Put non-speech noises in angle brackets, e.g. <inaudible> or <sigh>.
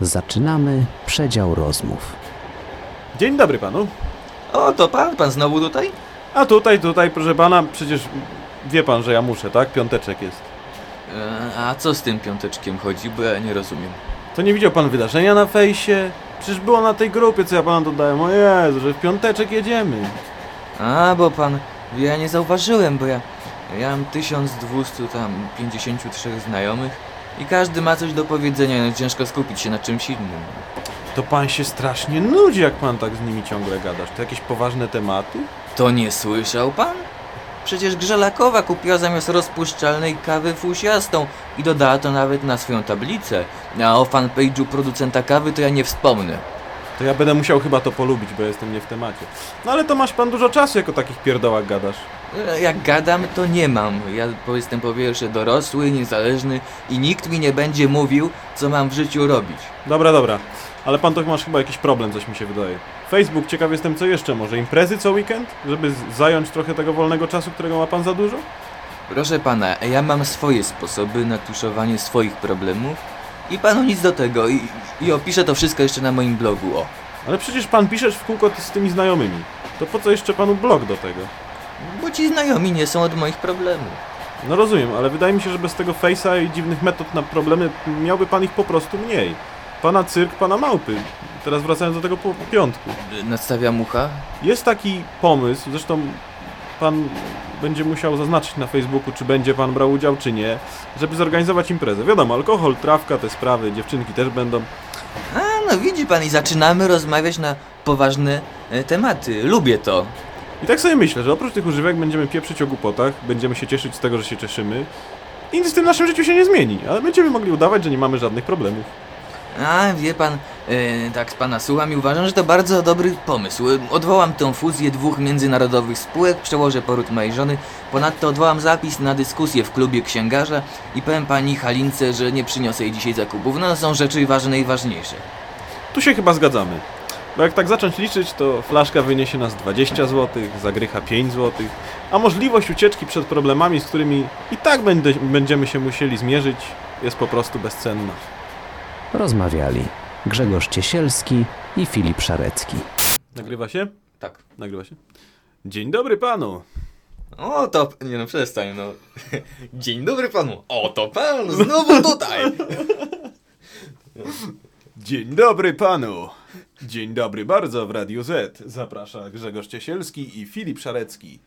Zaczynamy przedział rozmów. Dzień dobry panu. O, to pan, pan znowu tutaj? A tutaj, tutaj, proszę pana, przecież wie pan, że ja muszę, tak? Piąteczek jest. E, a co z tym piąteczkiem chodzi, bo ja nie rozumiem. To nie widział pan wydarzenia na fejsie? Przecież było na tej grupie, co ja pana dodałem. O Jezu, że w piąteczek jedziemy. A, bo pan, ja nie zauważyłem, bo ja, ja mam 1200 tam 53 znajomych i każdy ma coś do powiedzenia, no ciężko skupić się na czymś innym. To pan się strasznie nudzi, jak pan tak z nimi ciągle gadasz. To jakieś poważne tematy? To nie słyszał pan? Przecież Grzelakowa kupiła zamiast rozpuszczalnej kawy fusiastą i dodała to nawet na swoją tablicę. A o fanpage'u producenta kawy to ja nie wspomnę. To ja będę musiał chyba to polubić, bo jestem nie w temacie. No ale to masz pan dużo czasu, jak o takich pierdołach gadasz. E, Jak gadam, to nie mam. Ja jestem po pierwsze dorosły, niezależny i nikt mi nie będzie mówił, co mam w życiu robić. Dobra, dobra. Ale pan to masz chyba jakiś problem, coś mi się wydaje. Facebook, ciekaw jestem co jeszcze, może imprezy co weekend? Żeby zająć trochę tego wolnego czasu, którego ma pan za dużo? Proszę pana, ja mam swoje sposoby na tuszowanie swoich problemów i panu nic do tego i, i opiszę to wszystko jeszcze na moim blogu, o. Ale przecież pan piszesz w kółko z tymi znajomymi. To po co jeszcze panu blog do tego? Bo ci znajomi nie są od moich problemów. No rozumiem, ale wydaje mi się, że bez tego face'a i dziwnych metod na problemy miałby pan ich po prostu mniej. Pana cyrk, pana małpy. Teraz wracając do tego po piątku. E, Nadstawiam ucha? Jest taki pomysł, zresztą pan będzie musiał zaznaczyć na Facebooku, czy będzie pan brał udział, czy nie, żeby zorganizować imprezę. Wiadomo, alkohol, trawka, te sprawy, dziewczynki też będą. A, no widzi pan i zaczynamy rozmawiać na poważne e, tematy. Lubię to. I tak sobie myślę, że oprócz tych używek będziemy pieprzyć o głupotach, będziemy się cieszyć z tego, że się cieszymy. I nic w tym naszym życiu się nie zmieni, ale będziemy mogli udawać, że nie mamy żadnych problemów. A, wie pan, e, tak z pana słucham i uważam, że to bardzo dobry pomysł. Odwołam tę fuzję dwóch międzynarodowych spółek, przełożę poród mojej żony. Ponadto odwołam zapis na dyskusję w klubie księgarza i powiem pani Halince, że nie przyniosę jej dzisiaj zakupów. No, są rzeczy ważne i ważniejsze. Tu się chyba zgadzamy. Bo jak tak zacząć liczyć, to flaszka wyniesie nas 20 zł, zagrycha 5 zł, a możliwość ucieczki przed problemami, z którymi i tak będziemy się musieli zmierzyć, jest po prostu bezcenna. Rozmawiali Grzegorz Ciesielski i Filip Szarecki. Nagrywa się? Tak. Nagrywa się? Dzień dobry panu! O, to... Nie no, przestań, no. <laughs> Dzień dobry panu. O, to pan, znowu tutaj. <laughs> Dzień dobry panu! Dzień dobry bardzo w Radiu Z. Zaprasza Grzegorz Ciesielski i Filip Szarecki.